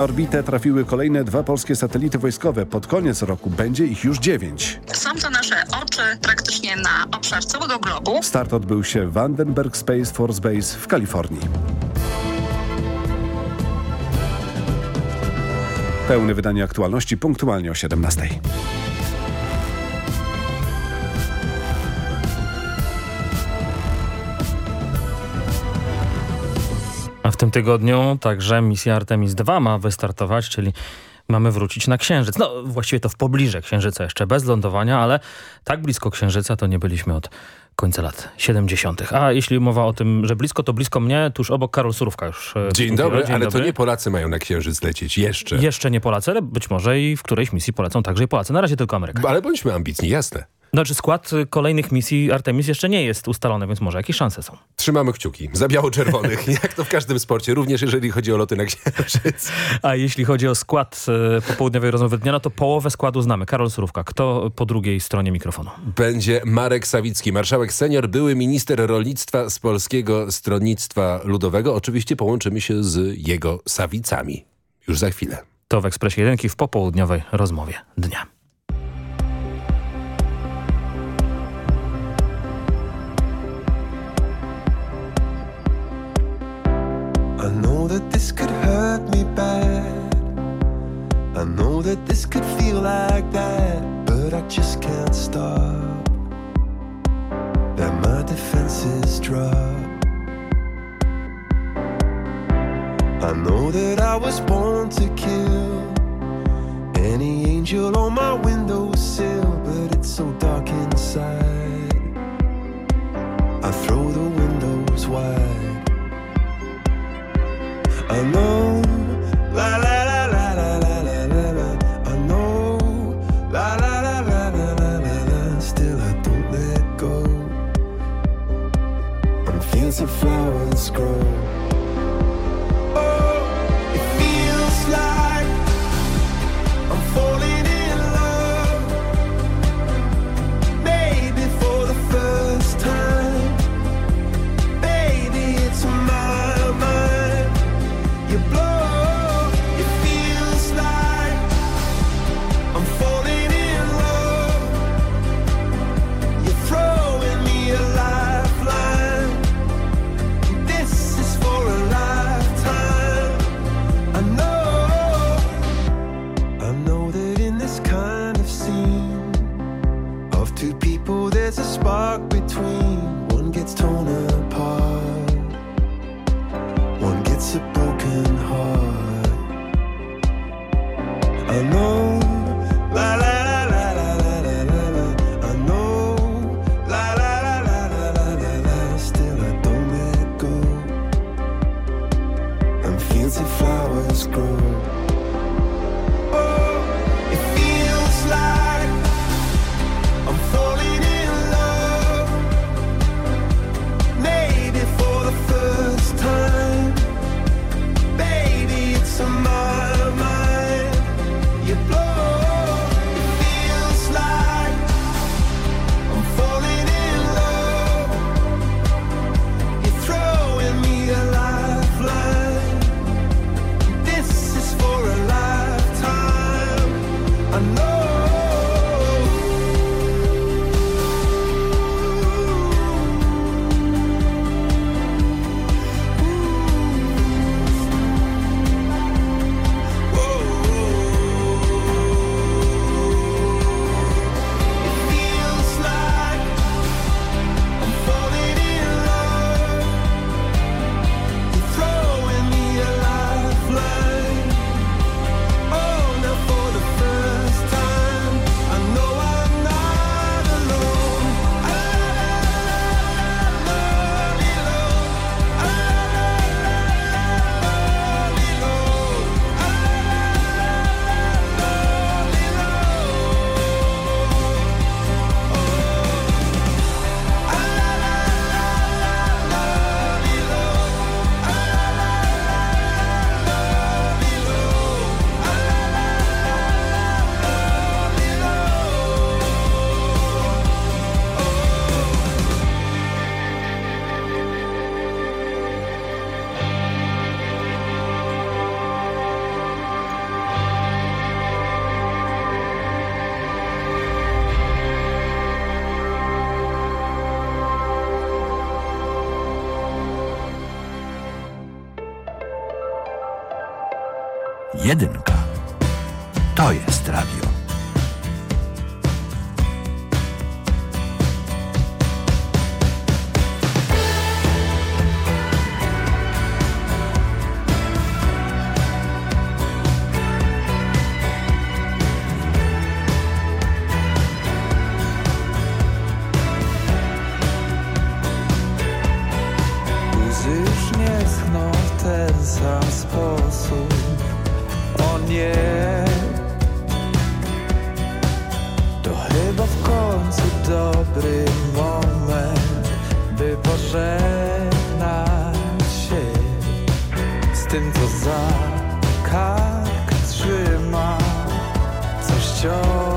orbitę trafiły kolejne dwa polskie satelity wojskowe. Pod koniec roku będzie ich już dziewięć. Są to nasze oczy praktycznie na obszar całego globu. Start odbył się w Vandenberg Space Force Base w Kalifornii. Pełne wydanie aktualności punktualnie o 17. w tym tygodniu także misja Artemis II ma wystartować, czyli mamy wrócić na Księżyc. No właściwie to w pobliże Księżyca jeszcze, bez lądowania, ale tak blisko Księżyca to nie byliśmy od końca lat 70. A jeśli mowa o tym, że blisko, to blisko mnie, tuż obok Karol Surówka już. e, Dzień dobry, Dzień ale dobry. to nie Polacy mają na Księżyc lecieć, jeszcze. Jeszcze nie Polacy, ale być może i w którejś misji polecą także i Polacy. Na razie tylko Ameryka. Ale bądźmy ambitni, jasne. Znaczy skład y, kolejnych misji Artemis jeszcze nie jest ustalony, więc może jakieś szanse są. Trzymamy kciuki za biało-czerwonych, jak to w każdym sporcie, również jeżeli chodzi o loty na Księżyc. A jeśli chodzi o skład y, popołudniowej rozmowy dnia, no to połowę składu znamy. Karol Surówka. Kto po drugiej stronie mikrofonu? Będzie Marek Sawicki, marszałek senior, były minister rolnictwa z Polskiego Stronnictwa Ludowego. Oczywiście połączymy się z jego Sawicami. Już za chwilę. To w Ekspresie Jedynki w popołudniowej rozmowie dnia. Know that this could hurt me bad. I know that this could feel like that, but I just can't stop. That my defenses drop. I know that I was born to kill any angel on my windowsill, but it's so dark inside. I throw the windows wide. Know, la la la la la la la la. I know, la la la la la la la la. Still I don't let go. And fancy flowers grow. Jedynka. Tym co za kark trzyma. Co ściąga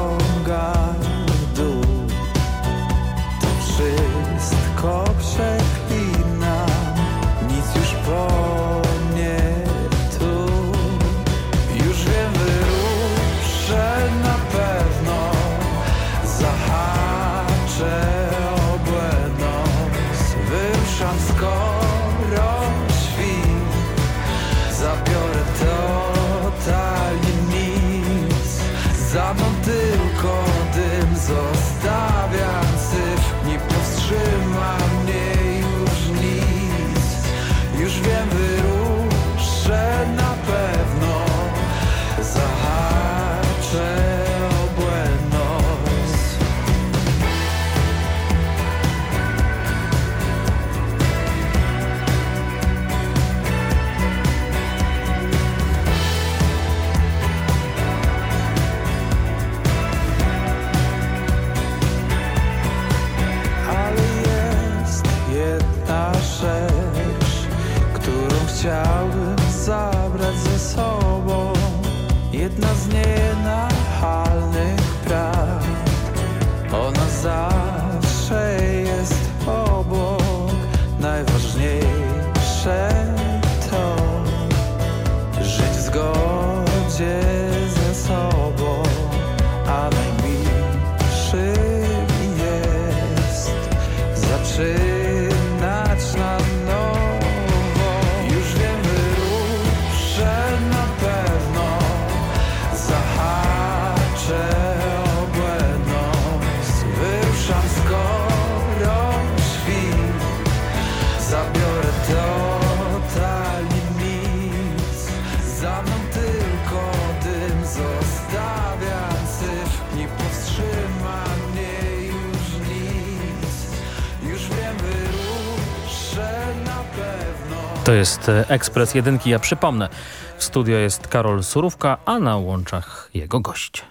To jest e, Ekspres Jedynki. Ja przypomnę, w studio jest Karol Surówka, a na łączach jego gość.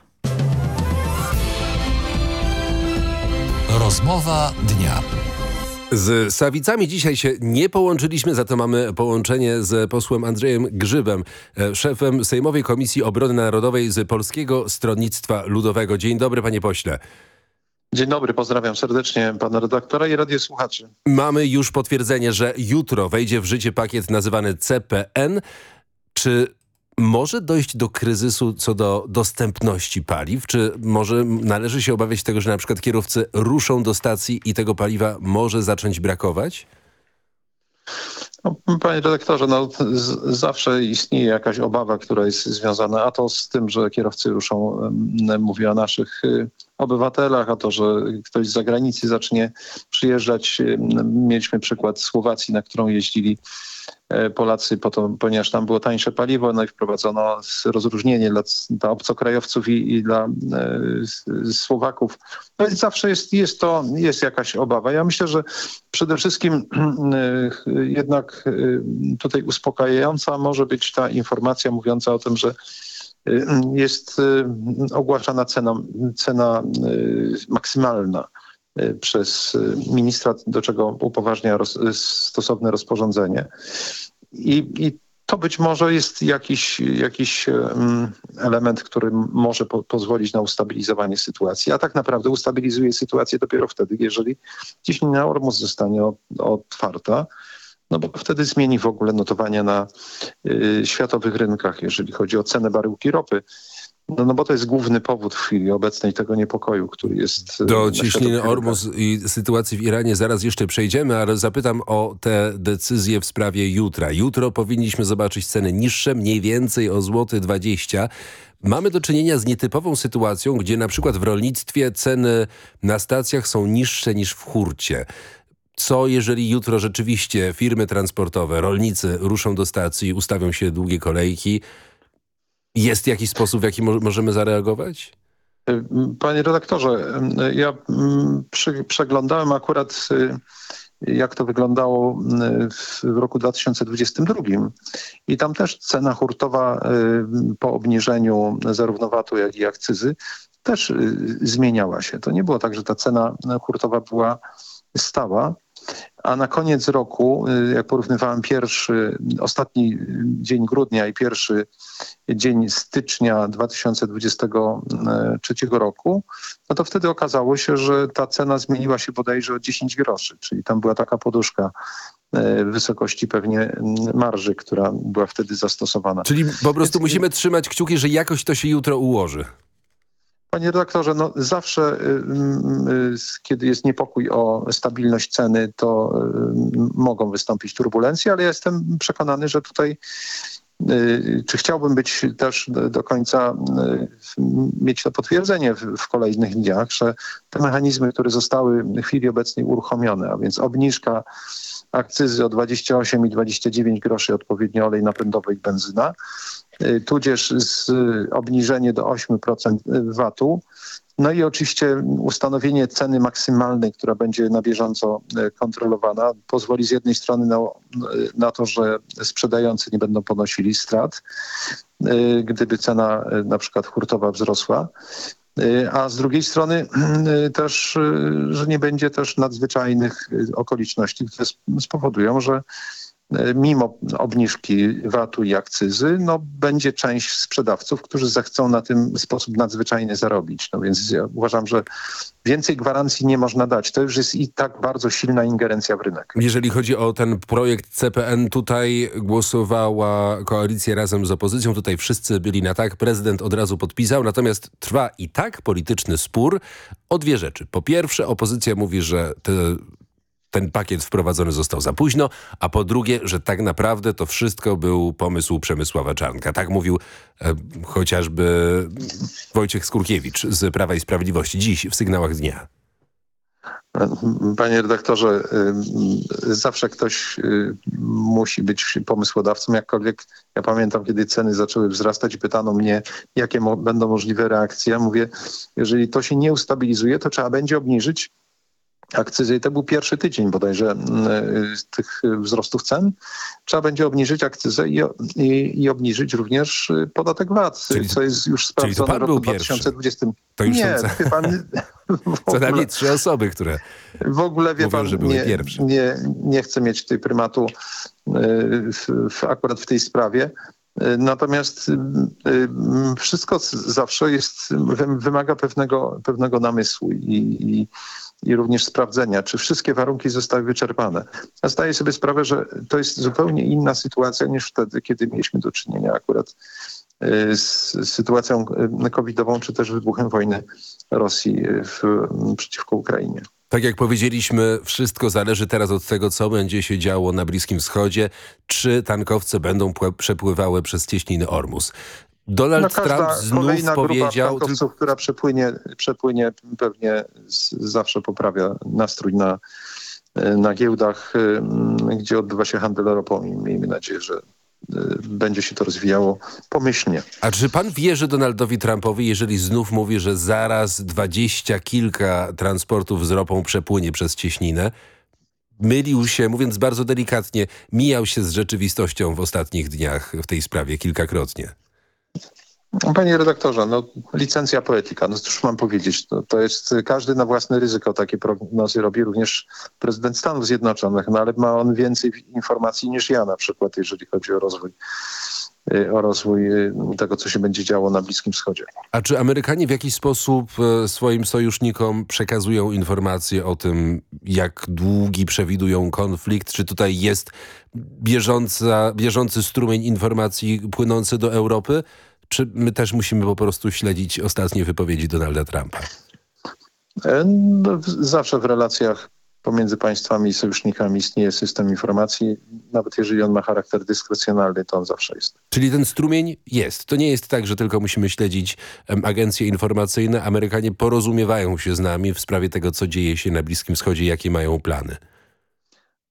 Rozmowa dnia. Z Sawicami dzisiaj się nie połączyliśmy, za to mamy połączenie z posłem Andrzejem Grzybem, e, szefem Sejmowej Komisji Obrony Narodowej z Polskiego Stronnictwa Ludowego. Dzień dobry panie pośle. Dzień dobry, pozdrawiam serdecznie pana redaktora i radiosłuchaczy. Mamy już potwierdzenie, że jutro wejdzie w życie pakiet nazywany CPN. Czy może dojść do kryzysu co do dostępności paliw? Czy może należy się obawiać tego, że na przykład kierowcy ruszą do stacji i tego paliwa może zacząć brakować? No, panie redaktorze, no, zawsze istnieje jakaś obawa, która jest związana, a to z tym, że kierowcy ruszą, mówię o naszych y, obywatelach, a to, że ktoś z zagranicy zacznie przyjeżdżać. Mieliśmy przykład Słowacji, na którą jeździli Polacy, po to, ponieważ tam było tańsze paliwo, no i wprowadzono rozróżnienie dla, dla obcokrajowców i, i dla e, Słowaków. No więc zawsze jest, jest to, jest jakaś obawa. Ja myślę, że przede wszystkim e, jednak e, tutaj uspokajająca może być ta informacja mówiąca o tym, że e, jest e, ogłaszana cena, cena e, maksymalna e, przez e, ministra, do czego upoważnia roz, stosowne rozporządzenie. I, I to być może jest jakiś, jakiś em, element, który może po, pozwolić na ustabilizowanie sytuacji, a tak naprawdę ustabilizuje sytuację dopiero wtedy, jeżeli ciśnienia Ormus zostanie otwarta, no bo wtedy zmieni w ogóle notowania na y, światowych rynkach, jeżeli chodzi o cenę baryłki ropy. No, no bo to jest główny powód w chwili obecnej tego niepokoju, który jest... e, Do ciśniny Ormus i sytuacji w Iranie zaraz jeszcze przejdziemy, ale zapytam o te decyzje w sprawie jutra. Jutro powinniśmy zobaczyć ceny niższe, mniej więcej o złoty 20. Mamy do czynienia z nietypową sytuacją, gdzie na przykład w rolnictwie ceny na stacjach są niższe niż w hurcie. Co jeżeli jutro rzeczywiście firmy transportowe, rolnicy ruszą do stacji i ustawią się długie kolejki? Jest jakiś sposób, w jaki mo możemy zareagować? Panie redaktorze, ja mm, przeglądałem akurat y, jak to wyglądało y, w roku 2022 i tam też cena hurtowa y, po obniżeniu zarówno VAT-u jak i akcyzy też zmieniała się. To nie było tak, że ta cena hurtowa była stała, a na koniec roku, jak porównywałem pierwszy, ostatni dzień grudnia i pierwszy dzień stycznia 2023 roku, no to wtedy okazało się, że ta cena zmieniła się bodajże o 10 groszy, czyli tam była taka poduszka w wysokości pewnie marży, która była wtedy zastosowana. Czyli po prostu Więc... musimy trzymać kciuki, że jakoś to się jutro ułoży. Panie redaktorze, no zawsze, y, y, kiedy jest niepokój o stabilność ceny, to y, mogą wystąpić turbulencje, ale ja jestem przekonany, że tutaj czy chciałbym być też do końca, mieć to potwierdzenie w, kolejnych dniach, że te mechanizmy, które zostały w chwili obecnej uruchomione, a więc obniżka akcyzy o 28 i 29 groszy odpowiednio olej napędowy i benzyna, tudzież z obniżenie do 8% VAT-u. No i oczywiście ustanowienie ceny maksymalnej, która będzie na bieżąco y, kontrolowana, pozwoli z jednej strony na, na to, że sprzedający nie będą ponosili strat, y, gdyby cena na przykład hurtowa wzrosła, a z drugiej strony też, że nie będzie też nadzwyczajnych okoliczności, które spowodują, że mimo obniżki VAT-u i akcyzy, no, będzie część sprzedawców, którzy zechcą na tym sposób nadzwyczajnie zarobić. No więc ja uważam, że więcej gwarancji nie można dać. To już jest i tak bardzo silna ingerencja w rynek. Jeżeli chodzi o ten projekt CPN, tutaj głosowała koalicja razem z opozycją. Tutaj wszyscy byli na tak. Prezydent od razu podpisał. Natomiast trwa i tak polityczny spór o dwie rzeczy. Po pierwsze, opozycja mówi, że te ten pakiet wprowadzony został za późno, a po drugie, że tak naprawdę to wszystko był pomysł Przemysława Czarnka. Tak mówił e, chociażby Wojciech Skurkiewicz z Prawa i Sprawiedliwości dziś w sygnałach dnia. Panie redaktorze, zawsze ktoś y, musi być pomysłodawcą, jakkolwiek ja pamiętam, kiedy ceny zaczęły wzrastać i pytano mnie, jakie mo będą możliwe reakcje. Ja mówię, jeżeli to się nie ustabilizuje, to trzeba będzie obniżyć akcyzy i to był pierwszy tydzień bodajże mm, y, tych wzrostów cen. Trzeba będzie obniżyć akcyzę i, i, i obniżyć również y, podatek VAT, czyli, co jest już sprawdzone w roku 2020. To już nie, są... pan, co najmniej trzy osoby, które w ogóle wie mówią, pan, że były nie, pierwsze. Nie, nie chcę mieć tutaj prymatu y, w, w, akurat w tej sprawie. Natomiast wszystko zawsze jest, wymaga pewnego, pewnego namysłu i, i i również sprawdzenia, czy wszystkie warunki zostały wyczerpane. Ja zdaję sobie sprawę, że to jest zupełnie inna sytuacja niż wtedy, kiedy mieliśmy do czynienia akurat y, z sytuacją y, covidową, czy też wybuchem wojny Rosji w, przeciwko Ukrainie. Tak jak powiedzieliśmy, wszystko zależy teraz od tego, co będzie się działo na Bliskim Wschodzie. Czy tankowce będą przepływały przez cieśniny Ormus. Donald no, Trump znów powiedział... Grupa która przepłynie, przepłynie pewnie z, zawsze poprawia nastrój na, na giełdach, gdzie odbywa się handel ropą i miejmy nadzieję, że będzie się to rozwijało pomyślnie. A czy pan wierzy Donaldowi Trumpowi, jeżeli znów mówi, że zaraz dwadzieścia kilka transportów z ropą przepłynie przez cieśninę? Mylił się, mówiąc bardzo delikatnie, mijał się z rzeczywistością w ostatnich dniach w tej sprawie kilkakrotnie. Panie redaktorze, no, licencja poetyka, no cóż mam powiedzieć, to, to jest każdy na własne ryzyko takie prognozy robi, również prezydent Stanów Zjednoczonych, no ale ma on więcej informacji niż ja na przykład, jeżeli chodzi o rozwój o rozwój y, tego, co się będzie działo na Bliskim Wschodzie. A czy Amerykanie w jakiś sposób e, swoim sojusznikom przekazują informacje o tym, jak długi przewidują konflikt? Czy tutaj jest bieżąca, bieżący strumień informacji płynący do Europy? czy my też musimy po prostu śledzić ostatnie wypowiedzi Donalda Trumpa? E, no, zawsze w relacjach pomiędzy państwami i sojusznikami istnieje system informacji. Nawet jeżeli on ma charakter dyskrecjonalny, to on zawsze jest. Czyli ten strumień jest. To nie jest tak, że tylko musimy śledzić agencje informacyjne. Amerykanie porozumiewają się z nami w sprawie tego, co dzieje się na Bliskim Wschodzie, jakie mają plany.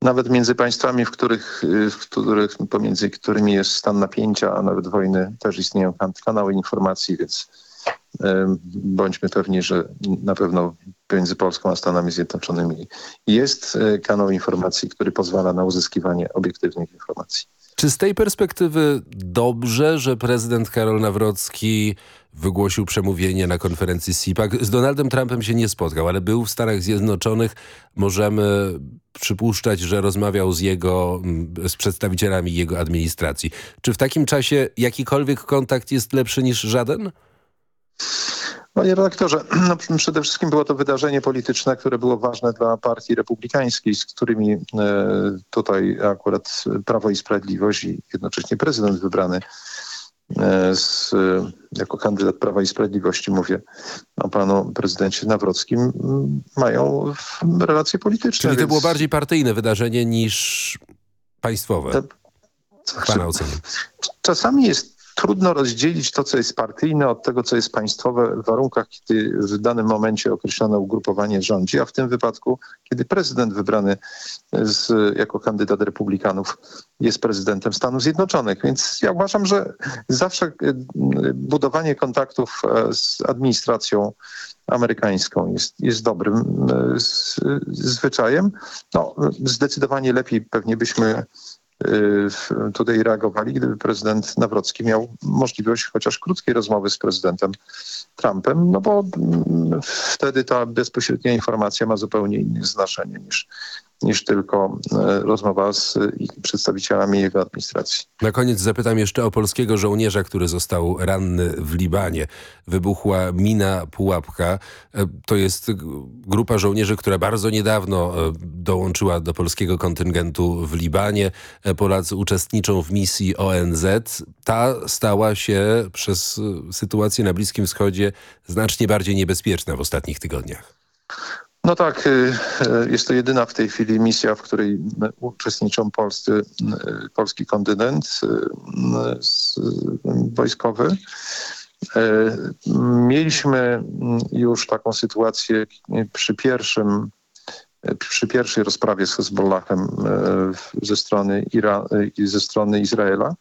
Nawet między państwami, w których, y, w których pomiędzy którymi jest stan napięcia, a nawet wojny, też istnieją kan- kanały informacji, więc bądźmy pewni, że na pewno między Polską a Stanami Zjednoczonymi jest e, kanał informacji, który pozwala na uzyskiwanie obiektywnych informacji. Czy z tej perspektywy dobrze, że prezydent Karol Nawrocki wygłosił przemówienie na konferencji CPAC? Z Donaldem Trumpem się nie spotkał, ale był w Stanach Zjednoczonych. Możemy przypuszczać, że rozmawiał z jego, z przedstawicielami jego administracji. Czy w takim czasie jakikolwiek kontakt jest lepszy niż żaden? Panie redaktorze, no, przede wszystkim było to wydarzenie polityczne, które było ważne dla partii republikańskiej, z którymi e, tutaj akurat Prawo i Sprawiedliwość i jednocześnie prezydent wybrany e, z, jako kandydat Prawa i Sprawiedliwości, mówię o panu prezydencie Nawrockim, mają relacje polityczne. Czyli to więc- było bardziej partyjne wydarzenie niż państwowe, w pana. Czasami jest trudno rozdzielić to, co jest partyjne od tego, co jest państwowe w warunkach, kiedy w danym momencie określone ugrupowanie rządzi, a w tym wypadku, kiedy prezydent wybrany z, jako kandydat republikanów jest prezydentem Stanów Zjednoczonych. Więc ja uważam, że zawsze e, budowanie kontaktów e, z administracją amerykańską jest, jest dobrym e, z, zwyczajem. No, zdecydowanie lepiej pewnie byśmy tutaj reagowali, gdyby prezydent Nawrocki miał możliwość chociaż krótkiej rozmowy z prezydentem Trumpem, no bo mm, wtedy ta bezpośrednia informacja ma zupełnie inne znaczenie niż, niż tylko e, rozmowa z ich przedstawicielami jego administracji. Na koniec zapytam jeszcze o polskiego żołnierza, który został ranny w Libanie. Wybuchła mina Pułapka. E, To jest grupa żołnierzy, która bardzo niedawno e, dołączyła do polskiego kontyngentu w Libanie. E, Polacy uczestniczą w misji ONZ. Ta stała się przez e, sytuację na Bliskim Wschodzie znacznie bardziej niebezpieczna w ostatnich tygodniach. No tak, y, y, jest to jedyna w tej chwili misja, w której uczestniczą polscy, y, polski kontynent wojskowy. Mieliśmy już taką sytuację przy pierwszym przy pierwszej rozprawie z Hezbollahem ze strony, Ira, ze strony Izraela.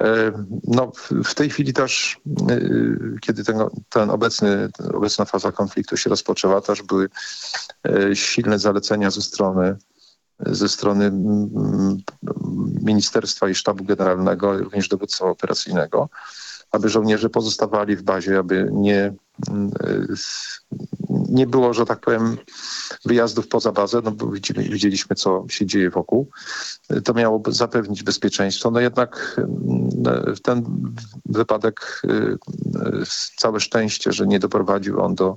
E, No, w- tej chwili też, y, kiedy ten, ten obecny, obecna faza konfliktu się rozpoczęła, też były e, silne zalecenia ze strony ze strony Ministerstwa i Sztabu Generalnego, również dowództwa operacyjnego, aby żołnierze pozostawali w bazie, aby nie, nie było, że tak powiem, wyjazdów poza bazę, no bo widzieliśmy, co się dzieje wokół. To miało zapewnić bezpieczeństwo. No jednak mm, ten wypadek, y, całe szczęście, że nie doprowadził on do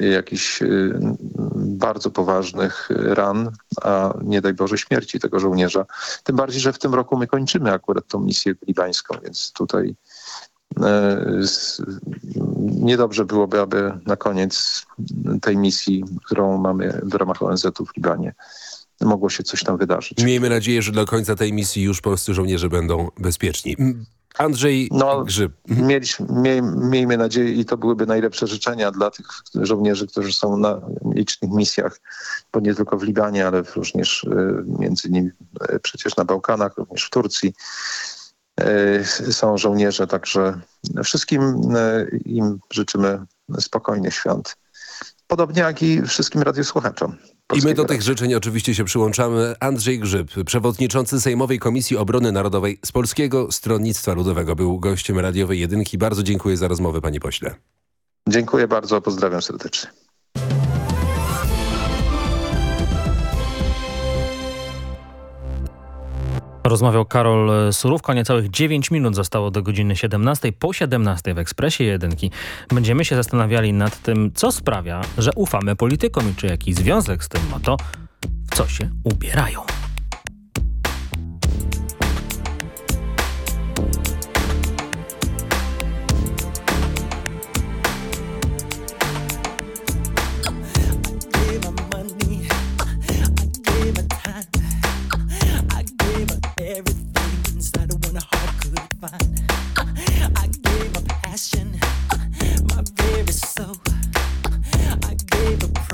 jakichś y, bardzo poważnych ran, a nie daj Boże śmierci tego żołnierza. Tym bardziej, że w tym roku my kończymy akurat tą misję libańską, więc tutaj niedobrze byłoby, aby na koniec tej misji, którą mamy w ramach ONZ-u w Libanie, mogło się coś tam wydarzyć. Miejmy nadzieję, że do końca tej misji już polscy żołnierze będą bezpieczni. Andrzej No, Grzyb. Mieliśmy, miej, miejmy nadzieję i to byłyby najlepsze życzenia dla tych żołnierzy, którzy są na licznych misjach, bo nie tylko w Libanie, ale również e, między innymi e, przecież na Bałkanach, również w Turcji e, są żołnierze, także wszystkim e, im życzymy spokojnych świąt. Podobnie jak i wszystkim radiosłuchaczom. I my do tych życzeń oczywiście się przyłączamy. Andrzej Grzyb, przewodniczący Sejmowej Komisji Obrony Narodowej z Polskiego Stronnictwa Ludowego, był gościem radiowej jedynki. Bardzo dziękuję za rozmowę, panie pośle. Dziękuję bardzo, pozdrawiam serdecznie. Rozmawiał Karol Surówka. Niecałych 9 minut zostało do godziny 17. Po 17 w Ekspresie Jedynki będziemy się zastanawiali nad tym, co sprawia, że ufamy politykom i czy jakiś związek z tym ma to, w co się ubierają.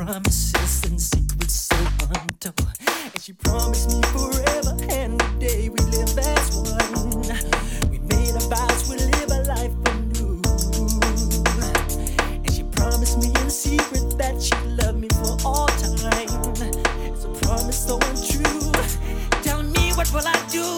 promises and secrets so untold. And she promised me forever and the day we live as one. We made a vows, we live a life anew. And she promised me in secret that she'd love me for all time. It's a promise so untrue. Tell me what will I do?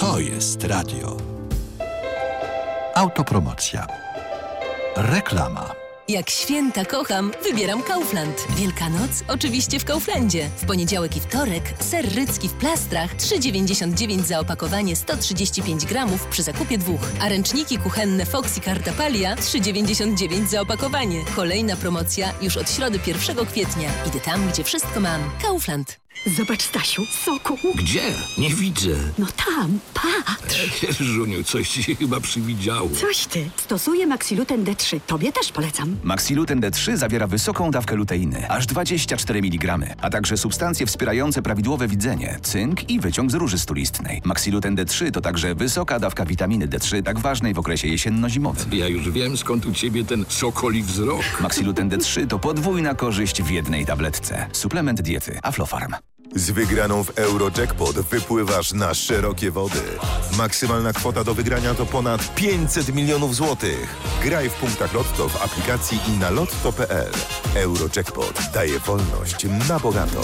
To jest radio. Autopromocja. Reklama. Jak święta kocham, wybieram Kaufland. Wielkanoc oczywiście w Kauflandzie. W poniedziałek i wtorek ser rycki w plastrach 3,99 za opakowanie 135 gramów przy zakupie dwóch. A ręczniki kuchenne Foxy Cartapalia 3,99 za opakowanie. Kolejna promocja już od środy 1 kwietnia. Idę tam, gdzie wszystko mam. Kaufland. Zobacz, Stasiu, soku. Gdzie? Nie widzę. No tam, patrz. Żuniu, coś ci się chyba przywidziało. Coś ty. Stosuję Maxiluten D3. Tobie też polecam. Maxiluten D3 zawiera wysoką dawkę luteiny, aż 24 mg, a także substancje wspierające prawidłowe widzenie, cynk i wyciąg z róży stulistnej. Maxiluten D3 to także wysoka dawka witaminy D3, tak ważnej w okresie jesienno-zimowym. Ja już wiem, skąd u ciebie ten sokoli wzrok. Maxiluten D3 to podwójna korzyść w jednej tabletce. Suplement diety Aflofarm. Z wygraną w Eurojackpot wypływasz na szerokie wody. Maksymalna kwota do wygrania to ponad 500 milionów złotych. Graj w punktach Lotto w aplikacji i na lotto.pl. Eurojackpot daje wolność na bogato.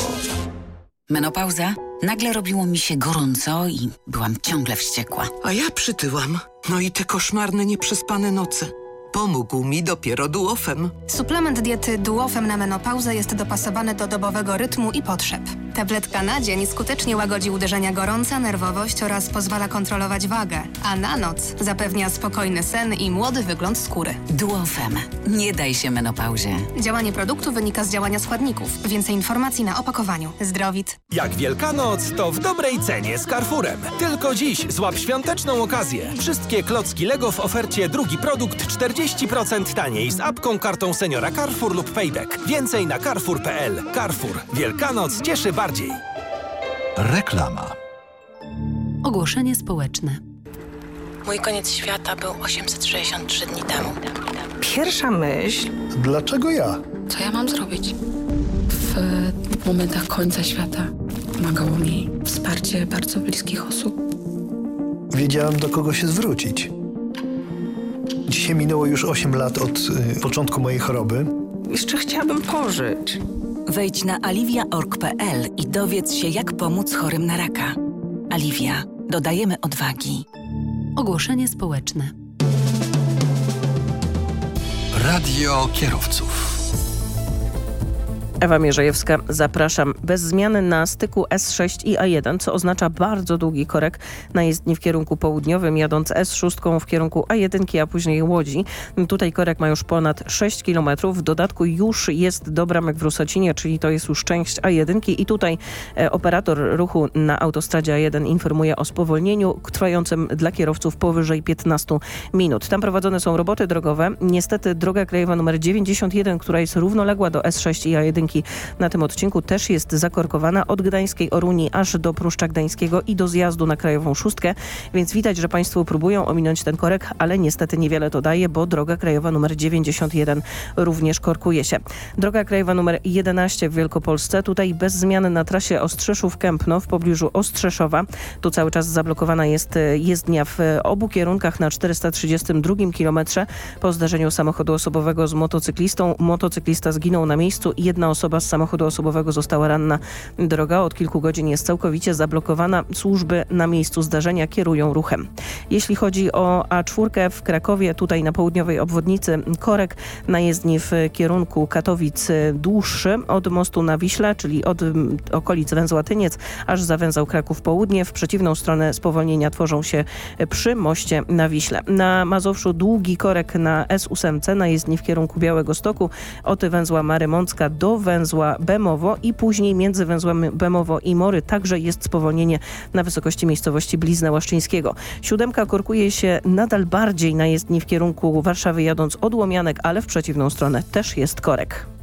Menopauza? Nagle robiło mi się gorąco i byłam ciągle wściekła. A ja przytyłam. No i te koszmarne, nieprzespane noce. Pomógł mi dopiero duofem. Suplement diety duofem na menopauzę jest dopasowany do dobowego rytmu i potrzeb. Tabletka na dzień skutecznie łagodzi uderzenia gorąca, nerwowość oraz pozwala kontrolować wagę, a na noc zapewnia spokojny sen i młody wygląd skóry. Duofem. Nie daj się menopauzie. Działanie produktu wynika z działania składników. Więcej informacji na opakowaniu. Zdrowit. Jak Wielkanoc, to w dobrej cenie z Carrefourem. Tylko dziś złap świąteczną okazję. Wszystkie klocki Lego w ofercie drugi produkt 40% taniej z apką, kartą seniora Carrefour lub Payback. Więcej na carrefour.pl. Carrefour. Wielkanoc cieszy bardziej. Reklama. Ogłoszenie społeczne. Mój koniec świata był 863 dni temu. Pierwsza myśl. Dlaczego ja? Co ja mam zrobić? W momentach końca świata pomagało mi wsparcie bardzo bliskich osób. Wiedziałem, do kogo się zwrócić. Dzisiaj minęło już 8 lat od y, początku mojej choroby. Jeszcze chciałabym pożyć. Wejdź na aliwia.org.pl i dowiedz się, jak pomóc chorym na raka. Aliwia. Dodajemy odwagi. Ogłoszenie społeczne. Radio kierowców. Ewa Mierzejewska, zapraszam. Bez zmiany na styku S6 i A1, co oznacza bardzo długi korek na jezdni w kierunku południowym, jadąc S6 w kierunku A1, a później Łodzi. Tutaj korek ma już ponad 6 km. W dodatku już jest do bramek w Rusocinie, czyli to jest już część A1 i tutaj e, operator ruchu na autostradzie A1 informuje o spowolnieniu trwającym dla kierowców powyżej 15 minut. Tam prowadzone są roboty drogowe. Niestety droga krajowa nr 91, która jest równoległa do S6 i A1 na tym odcinku też jest zakorkowana od Gdańskiej Oruni aż do Pruszcza Gdańskiego i do zjazdu na Krajową Szóstkę, więc widać, że Państwo próbują ominąć ten korek, ale niestety niewiele to daje, bo droga krajowa numer 91 również korkuje się. Droga krajowa numer 11 w Wielkopolsce, tutaj bez zmiany na trasie Ostrzeszów-Kępno w pobliżu Ostrzeszowa. Tu cały czas zablokowana jest jezdnia w obu kierunkach na 432 kilometrze po zdarzeniu samochodu osobowego z motocyklistą. Motocyklista zginął na miejscu jedna osoba z samochodu osobowego została ranna. Droga od kilku godzin jest całkowicie zablokowana. Służby na miejscu zdarzenia kierują ruchem. Jeśli chodzi o A4 w Krakowie, tutaj na południowej obwodnicy korek na jezdni w kierunku Katowic dłuższy od mostu na Wiśle, czyli od okolic węzła Tyniec, aż za węzeł Kraków Południe. W przeciwną stronę spowolnienia tworzą się przy moście na Wiśle. Na Mazowszu długi korek na S8 na jezdni w kierunku Białego Stoku od węzła Marymącka do węzła Bemowo i później między węzłem Bemowo i Mory także jest spowolnienie na wysokości miejscowości Blizna Łaszczyńskiego. Siódemka korkuje się nadal bardziej na jezdni w kierunku Warszawy jadąc od Łomianek, ale w przeciwną stronę też jest korek.